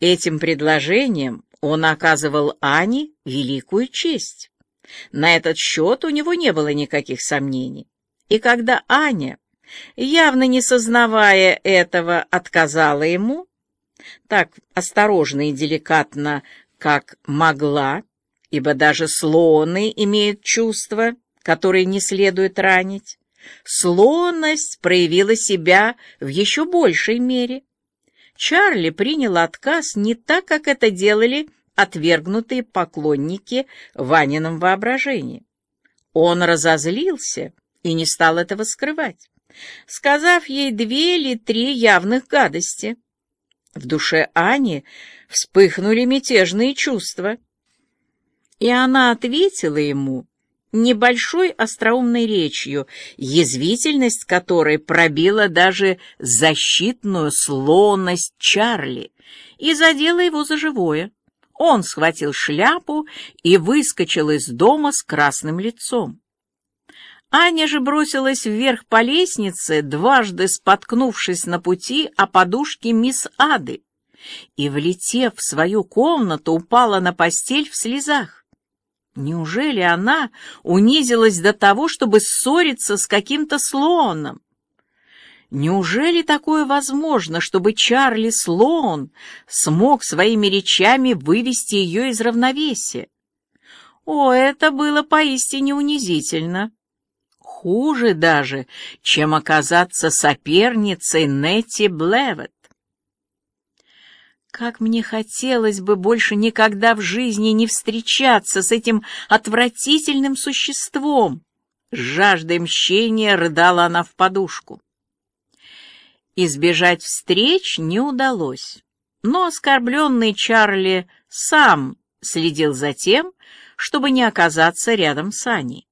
Этим предложением он оказывал Ане великую честь. На этот счет у него не было никаких сомнений. И когда Аня, явно не сознавая этого, отказала ему, так осторожно и деликатно, как могла, ибо даже слоны имеют чувства, которые не следует ранить, слонность проявила себя в еще большей мере. Чарли принял отказ не так, как это делали отвергнутые поклонники Ванином воображении. Он разозлился и не стал этого скрывать, сказав ей две или три явных гадости. В душе Ани вспыхнули мятежные чувства, и она ответила ему небольшой остроумной речью, язвительность которой пробила даже защитную слонность Чарли и задела его за живое. Он схватил шляпу и выскочил из дома с красным лицом. Аня же бросилась вверх по лестнице, дважды споткнувшись на пути о подушке мисс Ады, и, влетев в свою комнату, упала на постель в слезах. Неужели она унизилась до того, чтобы ссориться с каким-то слоном? Неужели такое возможно, чтобы Чарли Слоун смог своими речами вывести ее из равновесия? О, это было поистине унизительно. Хуже даже, чем оказаться соперницей Нетти Блевет. Как мне хотелось бы больше никогда в жизни не встречаться с этим отвратительным существом! С жаждой мщения рыдала она в подушку. Избежать встреч не удалось, но оскорбленный Чарли сам следил за тем, чтобы не оказаться рядом с Аней.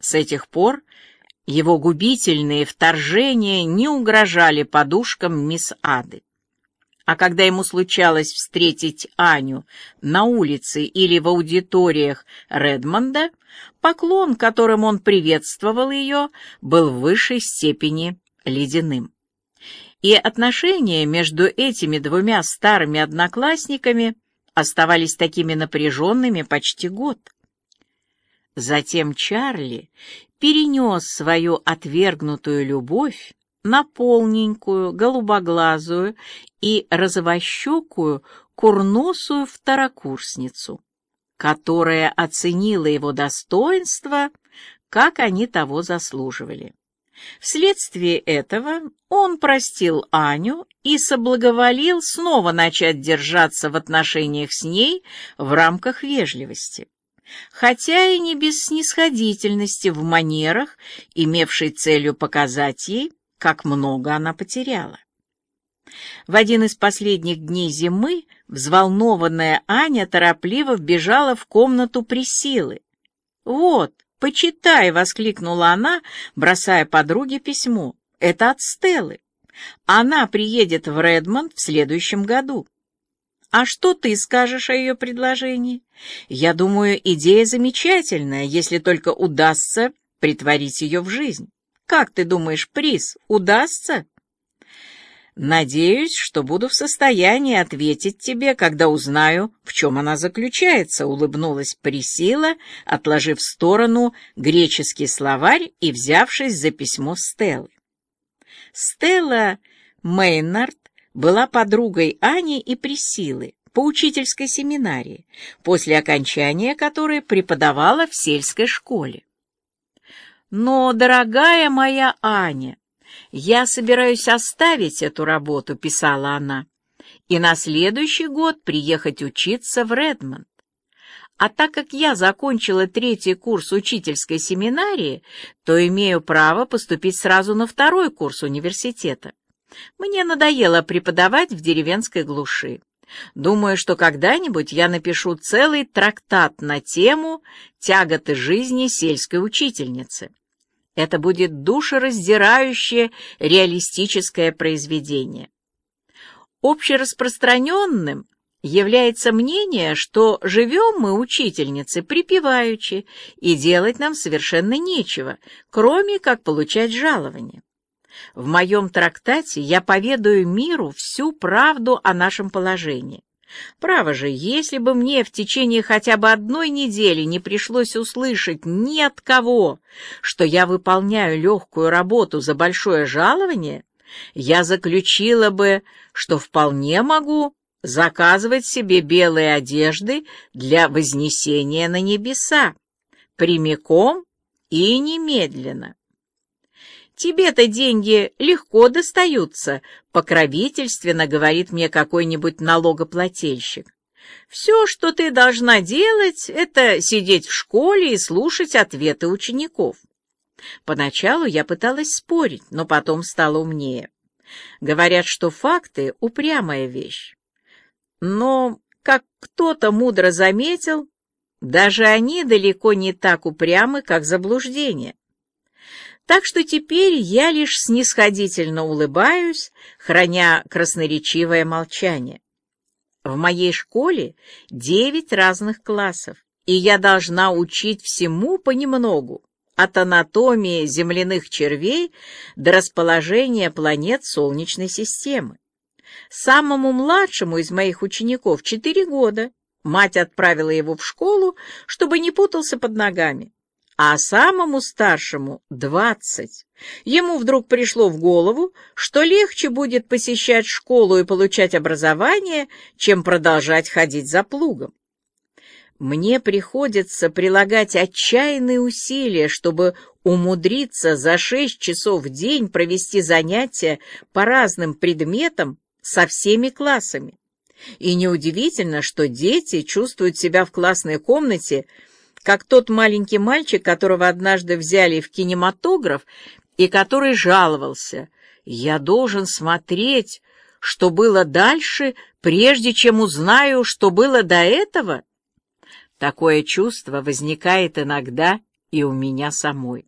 С этих пор его губительные вторжения не угрожали подушкам мисс Ады. А когда ему случалось встретить Аню на улице или в аудиториях Редмонда, поклон, которым он приветствовал ее, был в высшей степени ледяным. И отношения между этими двумя старыми одноклассниками оставались такими напряженными почти год. Затем Чарли перенес свою отвергнутую любовь на полненькую, голубоглазую и розовощекую, курносую второкурсницу, которая оценила его достоинство, как они того заслуживали. Вследствие этого он простил Аню и соблаговолил снова начать держаться в отношениях с ней в рамках вежливости хотя и не без снисходительности в манерах, имевшей целью показать ей, как много она потеряла. В один из последних дней зимы взволнованная Аня торопливо вбежала в комнату Присилы. «Вот, почитай!» — воскликнула она, бросая подруге письмо. «Это от Стеллы. Она приедет в Редмонд в следующем году. А что ты скажешь о ее предложении? Я думаю, идея замечательная, если только удастся притворить ее в жизнь. Как ты думаешь, приз удастся? Надеюсь, что буду в состоянии ответить тебе, когда узнаю, в чем она заключается, улыбнулась Присила, отложив в сторону греческий словарь и взявшись за письмо Стеллы. Стелла Мейнард была подругой Ани и Присилы по учительской семинарии, после окончания которой преподавала в сельской школе. Но, дорогая моя Аня, я собираюсь оставить эту работу, писала она, и на следующий год приехать учиться в Редмонд. А так как я закончила третий курс учительской семинарии, то имею право поступить сразу на второй курс университета. Мне надоело преподавать в деревенской глуши. Думаю, что когда-нибудь я напишу целый трактат на тему «Тяготы жизни сельской учительницы». Это будет душераздирающее реалистическое произведение. Общераспространенным является мнение, что живем мы, учительницы, припеваючи, и делать нам совершенно нечего, кроме как получать жалование. В моем трактате я поведаю миру всю правду о нашем положении. Право же, если бы мне в течение хотя бы одной недели не пришлось услышать ни от кого, что я выполняю легкую работу за большое жалование, я заключила бы, что вполне могу заказывать себе белые одежды для вознесения на небеса, прямиком и немедленно. Тебе-то деньги легко достаются, покровительственно говорит мне какой-нибудь налогоплательщик. Все, что ты должна делать, это сидеть в школе и слушать ответы учеников. Поначалу я пыталась спорить, но потом стала умнее. Говорят, что факты — упрямая вещь. Но, как кто-то мудро заметил, даже они далеко не так упрямы, как заблуждение. Так что теперь я лишь снисходительно улыбаюсь, храня красноречивое молчание. В моей школе девять разных классов, и я должна учить всему понемногу, от анатомии земляных червей до расположения планет Солнечной системы. Самому младшему из моих учеников четыре года. Мать отправила его в школу, чтобы не путался под ногами а самому старшему — двадцать. Ему вдруг пришло в голову, что легче будет посещать школу и получать образование, чем продолжать ходить за плугом. Мне приходится прилагать отчаянные усилия, чтобы умудриться за шесть часов в день провести занятия по разным предметам со всеми классами. И неудивительно, что дети чувствуют себя в классной комнате как тот маленький мальчик, которого однажды взяли в кинематограф и который жаловался. «Я должен смотреть, что было дальше, прежде чем узнаю, что было до этого». Такое чувство возникает иногда и у меня самой.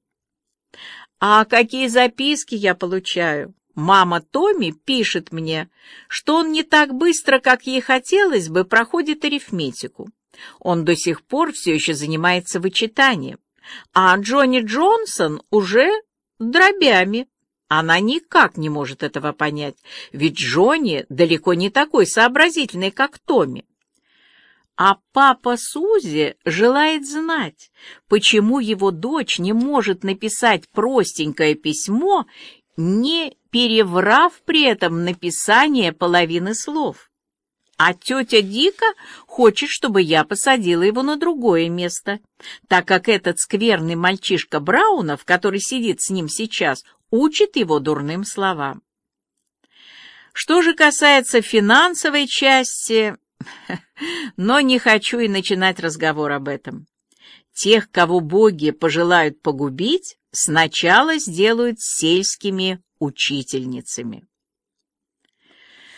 А какие записки я получаю? Мама Томи пишет мне, что он не так быстро, как ей хотелось бы, проходит арифметику. Он до сих пор все еще занимается вычитанием, а Джонни Джонсон уже дробями. Она никак не может этого понять, ведь Джонни далеко не такой сообразительный, как Томми. А папа Сузи желает знать, почему его дочь не может написать простенькое письмо, не переврав при этом написание половины слов. А тетя Дика хочет, чтобы я посадила его на другое место, так как этот скверный мальчишка Браунов, который сидит с ним сейчас, учит его дурным словам. Что же касается финансовой части, но не хочу и начинать разговор об этом. Тех, кого боги пожелают погубить, сначала сделают сельскими учительницами.